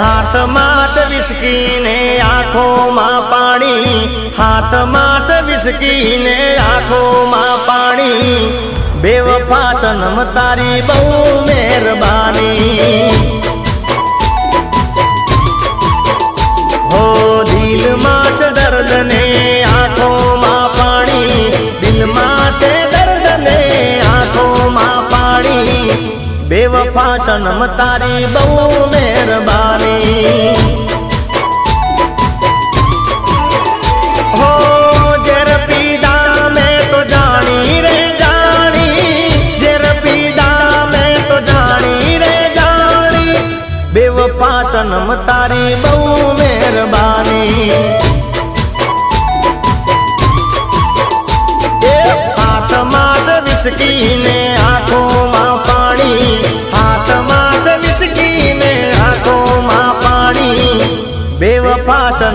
હાથમાં જ વિસકીને આંખોમાં પાણી, હાથમાં જ વિસકીને આંખોમાં પાણી. બેવફા સનમ તારી બહુ મહેરબાની. હો દિલમાં છે દર્દ ને આંખોમાં પાણી, દિલમાં છે દર્દ ને આંખોમાં પાણી. બેવફા સનમ તારી બહુ મહેરબાની. સનમ તારી બહુ મહેરબાની એ હાથમાં જ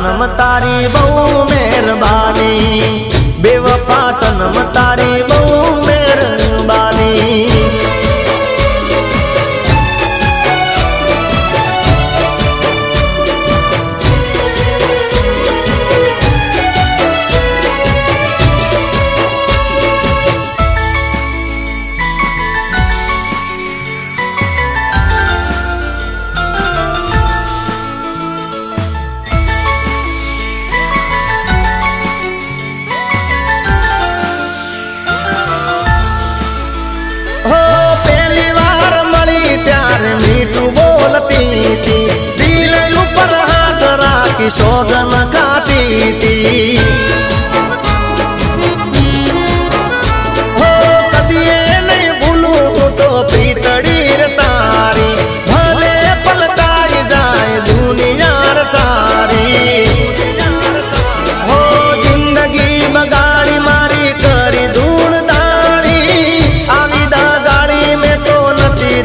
સનમ તારી બહુ મહેરબાની.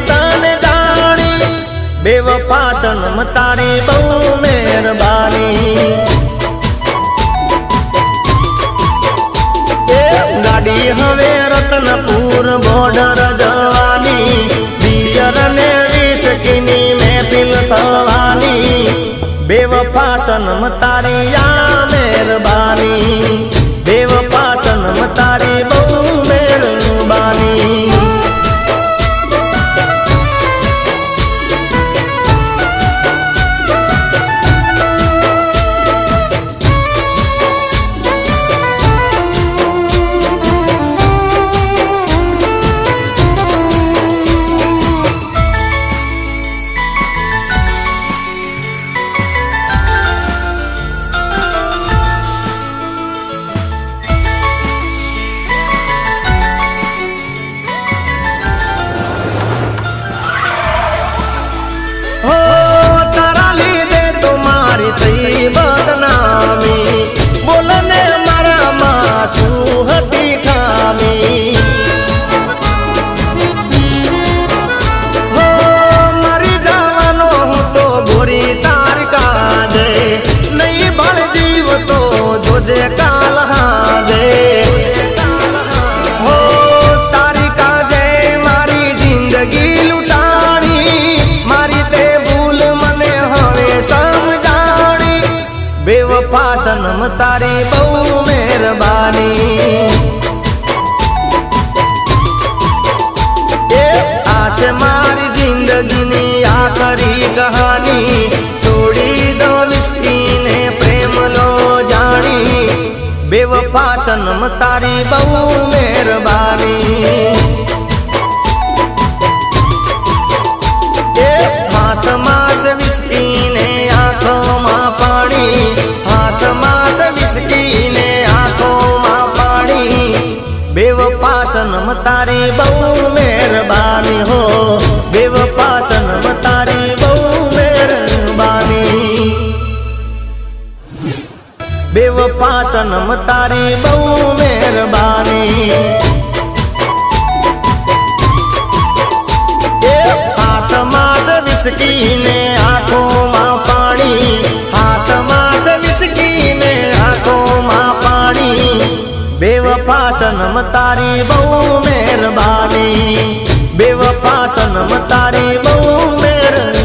તને જાણી. બેવફા સનમ તારી બહુ મહેરબાની. ગાડી હવે રતનપુર બોર્ડર જવાની. બિયર ને વિસકીની મહેફિલ થવાની. બેવફા સનમ તારી આ મહેરબાની. બેવફા સનમ તારી બહુ મહેરબાની. બેવફા સનમ તારી બહુ મહેરબાની. આ છે મારી જિંદગીની આખરી કહાની. છોડી દો મિસ્કીને પ્રેમ લો જાણી. બેવફા સનમ તારી બહુ મહેરબાની. બેવફા સનમ તારી બહુ મહેરબાની હો. દેવ સનમ તારી બહુ મહેરબાની. બેવફા સનમ તારી બહુ મહેરબાની. એ હાથમાં માસ વિસકીને બેવફા સનમ તારી બહુ મહેરબાની. બેવફા સનમ તારી બહુ મહેરબાની.